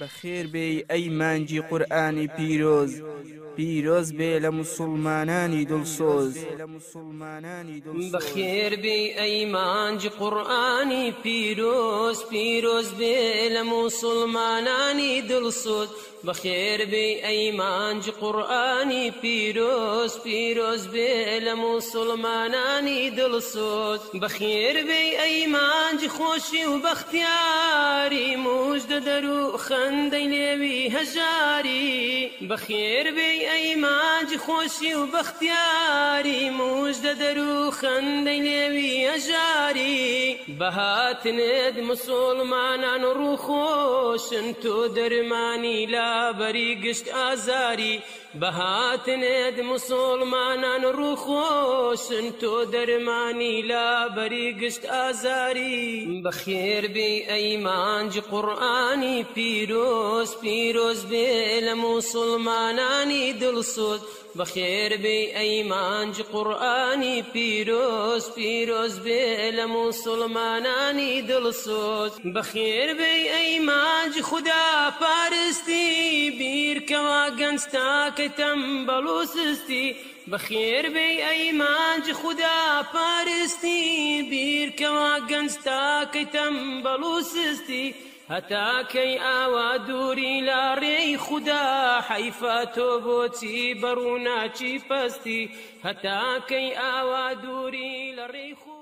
بەخێر بێ ئەی مانجی قورآانی پیرۆز پیرۆز بێ لە مسلمانانی دڵسۆز لە مسلمانانی بەخێر بێ ئەی مانجی قورآانی پیرۆز پیرۆز بێ لە مسلمانانی دڵسۆز بخير بي أيمان قرآني بيروز بيروز بي لمسلماناني دلسوز بخير بي أيمان خوشي وبختياري مجد درو خندي ليبي هجاري بخير بي أيمان ئەیماج خۆشی و بەختیاری موژدە دەرو خەندەی لێوی ئەژاری. بەهاتنێت مسلمانان ڕووخۆشن تۆ دەرمانی لابەری گشت ئازاری. بەهاتنێت مسلمانان ڕووخۆشن تۆ دەرمانی لا بەری گشت ئازاری. بەخێربی ئەیمانج قورآانی پیرۆز پیرۆز بێ لە مسلمانانی دڵسوود بەخێربی ئەیمانج قورآانی پیرۆز پیرۆز بێ لە مسلمانانی دڵسوود بەخێربی ئەیمانج خدا پارستی بیرکەوا گەنجتاک کتم بلوسستی بخير بي أيمانج خدا پارستی بیر کوا گنستا کتم بلوسستی هەتاکەی ئاوا دووری لا ڕێی خوددا حیفا تۆ بۆچی بەڕووناچی پەستی هەتاکەی ئاوا دووری لە ڕێی خو